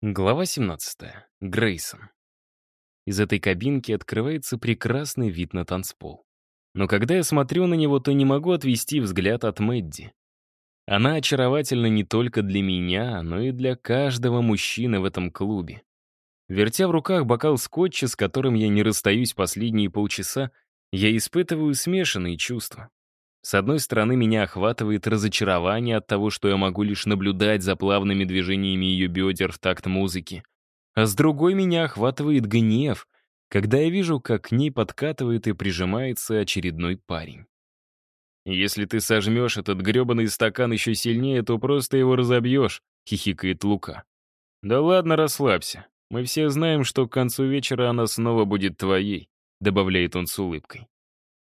Глава 17. Грейсон. Из этой кабинки открывается прекрасный вид на танцпол. Но когда я смотрю на него, то не могу отвести взгляд от Мэдди. Она очаровательна не только для меня, но и для каждого мужчины в этом клубе. Вертя в руках бокал скотча, с которым я не расстаюсь последние полчаса, я испытываю смешанные чувства. С одной стороны, меня охватывает разочарование от того, что я могу лишь наблюдать за плавными движениями ее бедер в такт музыки. А с другой меня охватывает гнев, когда я вижу, как к ней подкатывает и прижимается очередной парень. «Если ты сожмешь этот гребаный стакан еще сильнее, то просто его разобьешь», — хихикает Лука. «Да ладно, расслабься. Мы все знаем, что к концу вечера она снова будет твоей», — добавляет он с улыбкой.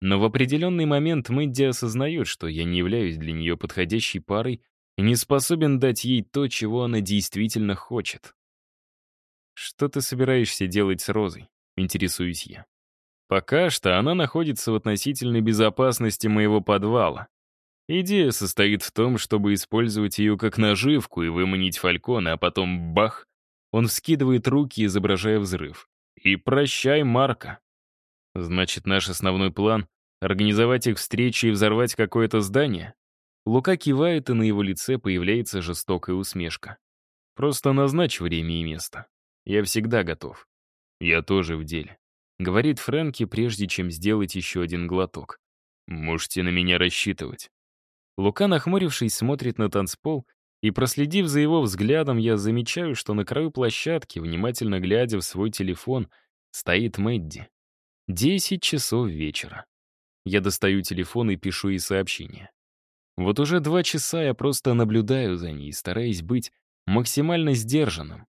Но в определенный момент Мэдди осознает, что я не являюсь для нее подходящей парой и не способен дать ей то, чего она действительно хочет. «Что ты собираешься делать с Розой?» — интересуюсь я. Пока что она находится в относительной безопасности моего подвала. Идея состоит в том, чтобы использовать ее как наживку и выманить Фалькона, а потом бах! Он вскидывает руки, изображая взрыв. И прощай, Марка. Значит, наш основной план Организовать их встречи и взорвать какое-то здание? Лука кивает, и на его лице появляется жестокая усмешка. Просто назначь время и место. Я всегда готов. Я тоже в деле. Говорит Фрэнки, прежде чем сделать еще один глоток. Можете на меня рассчитывать. Лука, нахмурившись, смотрит на танцпол, и, проследив за его взглядом, я замечаю, что на краю площадки, внимательно глядя в свой телефон, стоит Мэдди. Десять часов вечера. Я достаю телефон и пишу ей сообщение. Вот уже два часа я просто наблюдаю за ней, стараясь быть максимально сдержанным.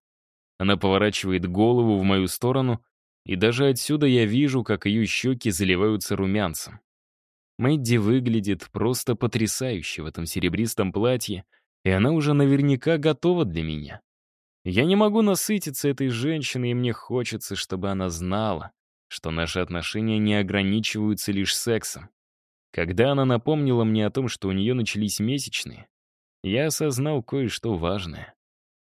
Она поворачивает голову в мою сторону, и даже отсюда я вижу, как ее щеки заливаются румянцем. Мэдди выглядит просто потрясающе в этом серебристом платье, и она уже наверняка готова для меня. Я не могу насытиться этой женщиной, и мне хочется, чтобы она знала, что наши отношения не ограничиваются лишь сексом. Когда она напомнила мне о том, что у нее начались месячные, я осознал кое-что важное.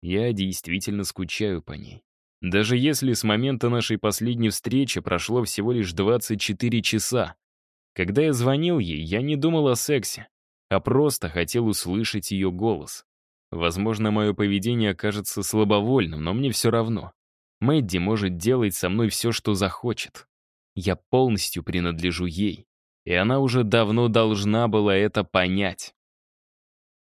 Я действительно скучаю по ней. Даже если с момента нашей последней встречи прошло всего лишь 24 часа. Когда я звонил ей, я не думал о сексе, а просто хотел услышать ее голос. Возможно, мое поведение окажется слабовольным, но мне все равно. Мэдди может делать со мной все, что захочет. Я полностью принадлежу ей, и она уже давно должна была это понять.